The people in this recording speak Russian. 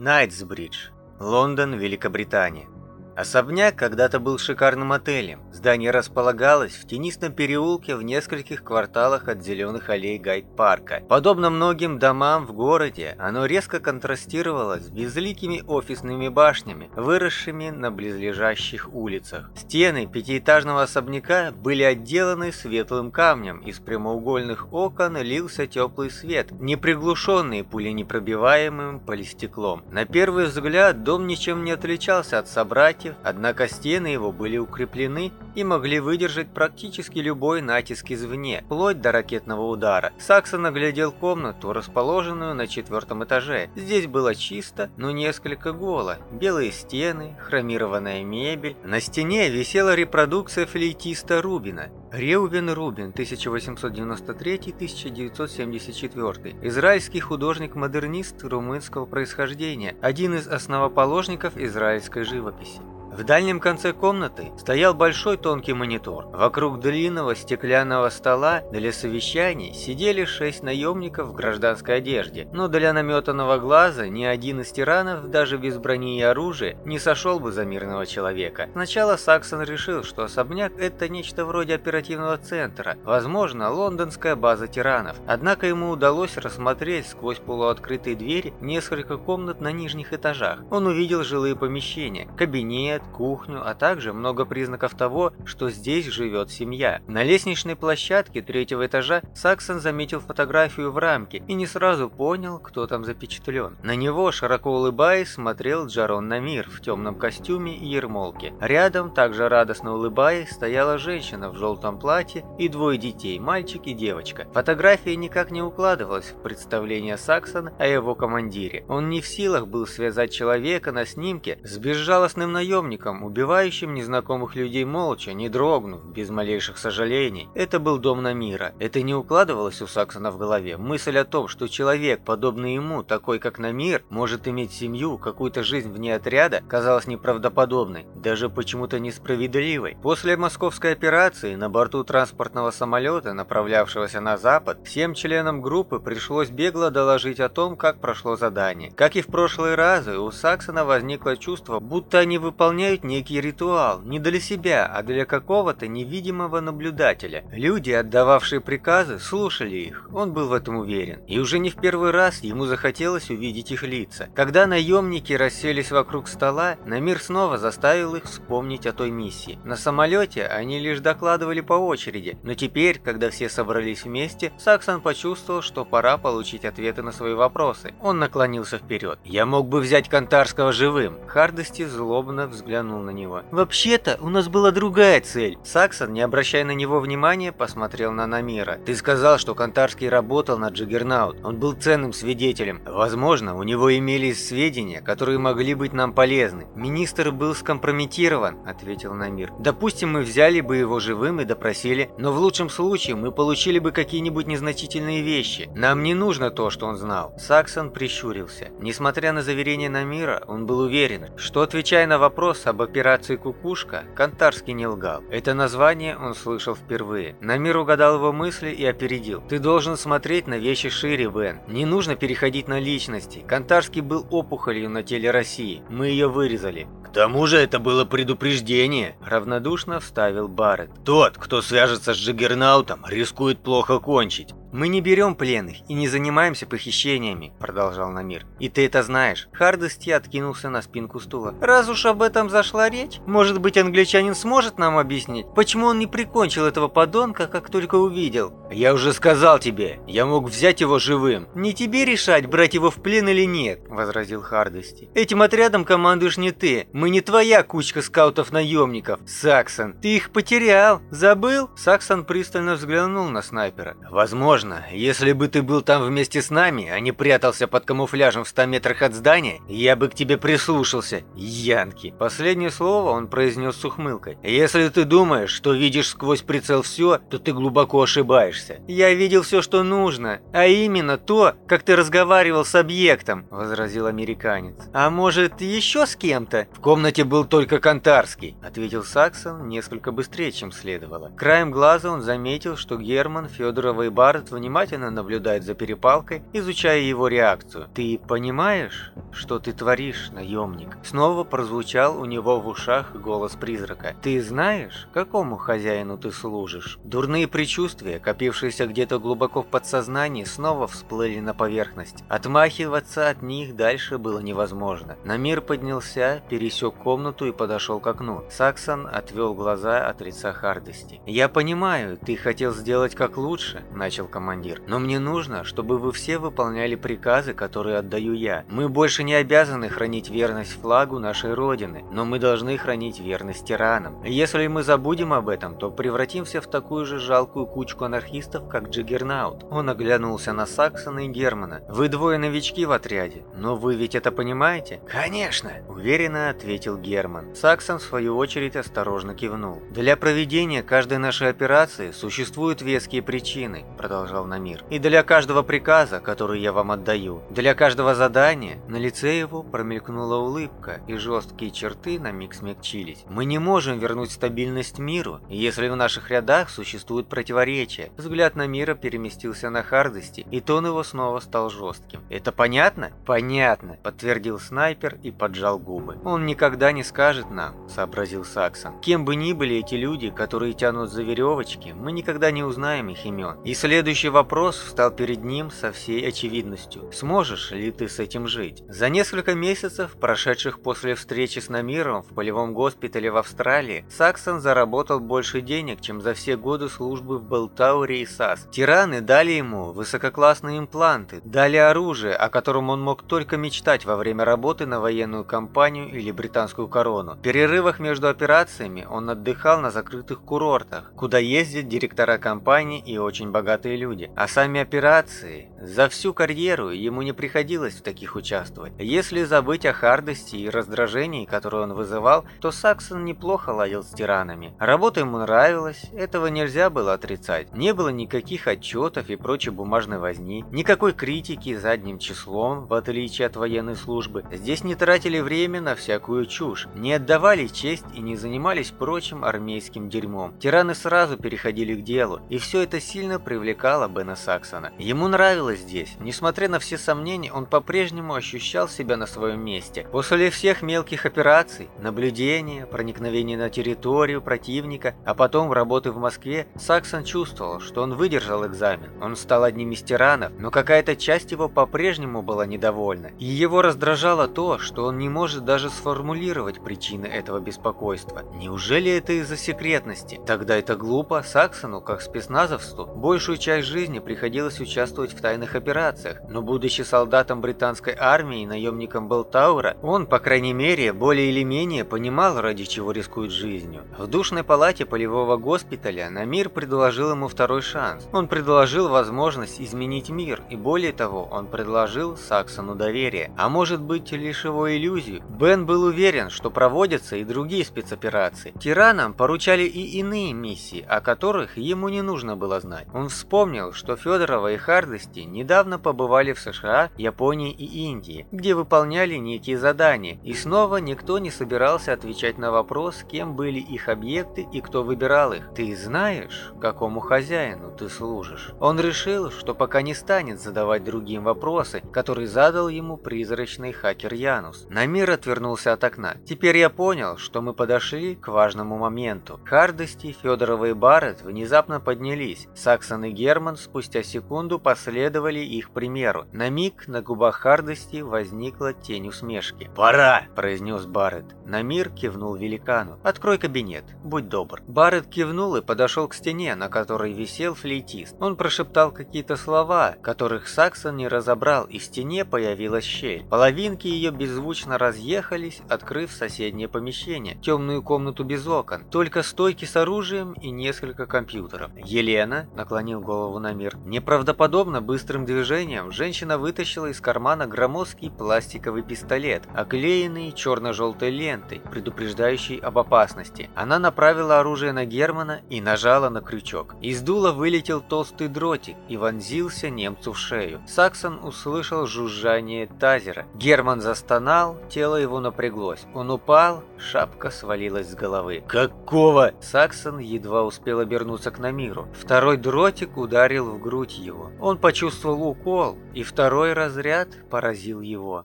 Найтсбридж, Лондон, Великобритания. Особняк когда-то был шикарным отелем. Здание располагалось в тенистом переулке в нескольких кварталах от зеленых аллей Гайд-парка. Подобно многим домам в городе, оно резко контрастировало с безликими офисными башнями, выросшими на близлежащих улицах. Стены пятиэтажного особняка были отделаны светлым камнем, из прямоугольных окон лился теплый свет, неприглушенный пуленепробиваемым полистеклом. На первый взгляд дом ничем не отличался от собратьев, братьев, однако стены его были укреплены и могли выдержать практически любой натиск извне, вплоть до ракетного удара. Саксон оглядел комнату, расположенную на четвертом этаже. Здесь было чисто, но несколько голо. Белые стены, хромированная мебель. На стене висела репродукция флейтиста Рубина. Реувен Рубин, 1893-1974, израильский художник-модернист румынского происхождения, один из основоположников израильской живописи. В дальнем конце комнаты стоял большой тонкий монитор. Вокруг длинного стеклянного стола для совещаний сидели шесть наемников в гражданской одежде, но для наметанного глаза ни один из тиранов, даже без брони и оружия, не сошел бы за мирного человека. Сначала Саксон решил, что особняк – это нечто вроде оперативного центра, возможно, лондонская база тиранов. Однако ему удалось рассмотреть сквозь полуоткрытые двери несколько комнат на нижних этажах. Он увидел жилые помещения, кабинет, кухню, а также много признаков того, что здесь живет семья. На лестничной площадке третьего этажа Саксон заметил фотографию в рамке и не сразу понял, кто там запечатлен. На него, широко улыбаясь, смотрел Джарон Намир в темном костюме и ермолке. Рядом, также радостно улыбаясь, стояла женщина в желтом платье и двое детей, мальчик и девочка. Фотография никак не укладывалась в представление Саксона о его командире. Он не в силах был связать человека на снимке с безжалостным наемником, наемником, убивающим незнакомых людей молча, не дрогнув, без малейших сожалений. Это был дом Намира. Это не укладывалось у Саксона в голове. Мысль о том, что человек, подобный ему, такой как Намир, может иметь семью, какую-то жизнь вне отряда, казалась неправдоподобной, даже почему-то несправедливой. После московской операции на борту транспортного самолета, направлявшегося на запад, всем членам группы пришлось бегло доложить о том, как прошло задание. Как и в прошлые разы, у Саксона возникло чувство, будто они выполняют выполняют некий ритуал, не для себя, а для какого-то невидимого наблюдателя. Люди, отдававшие приказы, слушали их, он был в этом уверен. И уже не в первый раз ему захотелось увидеть их лица. Когда наемники расселись вокруг стола, Намир снова заставил их вспомнить о той миссии. На самолете они лишь докладывали по очереди, но теперь, когда все собрались вместе, Саксон почувствовал, что пора получить ответы на свои вопросы. Он наклонился вперед. «Я мог бы взять Кантарского живым». Хардости злобно взглянул взглянул на него. «Вообще-то, у нас была другая цель». Саксон, не обращая на него внимания, посмотрел на Намира. «Ты сказал, что Кантарский работал на Джиггернаут. Он был ценным свидетелем. Возможно, у него имелись сведения, которые могли быть нам полезны. Министр был скомпрометирован», — ответил Намир. «Допустим, мы взяли бы его живым и допросили, но в лучшем случае мы получили бы какие-нибудь незначительные вещи. Нам не нужно то, что он знал». Саксон прищурился. Несмотря на заверение Намира, он был уверен, что, отвечая на вопрос об операции «Кукушка» Кантарский не лгал. Это название он слышал впервые. Намир угадал его мысли и опередил. «Ты должен смотреть на вещи шире, Бен. Не нужно переходить на личности. Кантарский был опухолью на теле России. Мы ее вырезали. «К тому же это было предупреждение», — равнодушно вставил Барретт. «Тот, кто свяжется с Джиггернаутом, рискует плохо кончить. «Мы не берем пленных и не занимаемся похищениями», – продолжал Намир. «И ты это знаешь». Хардости откинулся на спинку стула. «Раз уж об этом зашла речь, может быть, англичанин сможет нам объяснить, почему он не прикончил этого подонка, как только увидел?» «Я уже сказал тебе, я мог взять его живым». «Не тебе решать, брать его в плен или нет», – возразил Хардости. «Этим отрядом командуешь не ты. Мы не твоя кучка скаутов-наемников. Саксон, ты их потерял. Забыл?» Саксон пристально взглянул на снайпера. «Возможно, если бы ты был там вместе с нами, а не прятался под камуфляжем в 100 метрах от здания, я бы к тебе прислушался, Янки. Последнее слово он произнес с ухмылкой. Если ты думаешь, что видишь сквозь прицел все, то ты глубоко ошибаешься. Ошибаешься. Я видел все, что нужно, а именно то, как ты разговаривал с объектом», – возразил американец. «А может, еще с кем-то?» «В комнате был только Кантарский», – ответил Саксон несколько быстрее, чем следовало. Краем глаза он заметил, что Герман, Федорова и Барретт внимательно наблюдают за перепалкой, изучая его реакцию. «Ты понимаешь, что ты творишь, наемник?» Снова прозвучал у него в ушах голос призрака. «Ты знаешь, какому хозяину ты служишь?» Дурные предчувствия, копившиеся где-то глубоко в подсознании, снова всплыли на поверхность. Отмахиваться от них дальше было невозможно. Намир поднялся, пересек комнату и подошел к окну. Саксон отвел глаза от лица Хардости. «Я понимаю, ты хотел сделать как лучше», – начал командир. «Но мне нужно, чтобы вы все выполняли приказы, которые отдаю я. Мы больше не обязаны хранить верность флагу нашей Родины, но мы должны хранить верность тиранам. Если мы забудем об этом, то превратимся в такую же жалкую кучку анархистов, как Джиггернаут. Он оглянулся на Саксона и Германа. «Вы двое новички в отряде, но вы ведь это понимаете?» «Конечно!» – уверенно ответил Герман. Саксон, в свою очередь, осторожно кивнул. «Для проведения каждой нашей операции существуют веские причины», – продолжал Намир. «И для каждого приказа, который я вам отдаю, для каждого задания, на лице его промелькнула улыбка, и жесткие черты на миг смягчились. Мы не можем вернуть стабильность миру, если в наших рядах существуют противоречия. Взгляд на мира переместился на Хардости, и тон его снова стал жестким. «Это понятно?» «Понятно», — подтвердил снайпер и поджал губы. «Он никогда не скажет нам», — сообразил Саксон. «Кем бы ни были эти люди, которые тянут за веревочки, мы никогда не узнаем их имен». И следующий вопрос встал перед ним со всей очевидностью. «Сможешь ли ты с этим жить?» За несколько месяцев, прошедших после встречи с Намиром в полевом госпитале в Австралии, Саксон заработал больше денег, чем за все годы службы в Белтауре и САС. Тираны дали ему высококлассные импланты, дали оружие, о котором он мог только мечтать во время работы на военную компанию или британскую корону. В перерывах между операциями он отдыхал на закрытых курортах, куда ездят директора компаний и очень богатые люди. А сами операции... За всю карьеру ему не приходилось в таких участвовать. Если забыть о хардости и раздражении, которые он вызывал, то Саксон неплохо ладил с тиранами. Работа ему нравилась, этого нельзя было отрицать. Не было никаких отчетов и прочей бумажной возни, никакой критики задним числом, в отличие от военной службы. Здесь не тратили время на всякую чушь, не отдавали честь и не занимались прочим армейским дерьмом. Тираны сразу переходили к делу, и все это сильно привлекало Бена Саксона. Ему нравилось здесь. Несмотря на все сомнения, он по-прежнему ощущал себя на своем месте. После всех мелких операций, наблюдения, проникновения на территорию противника, а потом работы в Москве, Саксон чувствовал, что он выдержал экзамен. Он стал одним из тиранов, но какая-то часть его по-прежнему была недовольна. И его раздражало то, что он не может даже сформулировать причины этого беспокойства. Неужели это из-за секретности? Тогда это глупо. Саксону, как спецназовцу, большую часть жизни приходилось участвовать в тайных операциях, но будучи солдатом британской армии и наемником Белтаура, он, по крайней мере, более или менее понимал, ради чего рискует жизнью. В душной палате полевого госпиталя Намир предложил ему второй шанс. Он предложил возможность изменить мир, и более того, он предложил Саксону доверие, а может быть лишь его иллюзию. Бен был уверен, что проводятся и другие спецоперации. Тиранам поручали и иные миссии, о которых ему не нужно было знать. Он вспомнил, что Федорова и Хардости недавно побывали в США, Японии и Индии, где выполняли некие задания, и снова никто не собирался отвечать на вопрос, кем были их объекты и кто выбирал их. Ты знаешь, какому хозяину ты служишь? Он решил, что пока не станет задавать другим вопросы, которые задал ему призрачный хакер Янус. Намир отвернулся от окна. Теперь я понял, что мы подошли к важному моменту. Хардости, Федорова и Барретт внезапно поднялись. Саксон и Герман спустя секунду последовали их примеру. На миг на губах Хардости возникла тень усмешки. «Пора!» – произнес Барретт. Намир кивнул великану. «Открой кабинет, будь добр». Барретт кивнул и подошел к стене, на которой висел флейтист. Он прошептал какие-то слова, которых Саксон не разобрал, и в стене появилась щель. Половинки ее беззвучно разъехались, открыв соседнее помещение, темную комнату без окон, только стойки с оружием и несколько компьютеров. «Елена», — наклонил голову Намир, неправдоподобно быстрым движением женщина вытащила из кармана громоздкий пластиковый пистолет, оклеенный черно-желтой лентой, предупреждающей об опасности. Она направила оружие на Германа и нажала на крючок. Из пола вылетел толстый дротик и вонзился немцу в шею. Саксон услышал жужжание тазера. Герман застонал, тело его напряглось. Он упал, шапка свалилась с головы. «Какого?» Саксон едва успел обернуться к Намиру. Второй дротик ударил в грудь его. Он почувствовал укол, и второй разряд поразил его.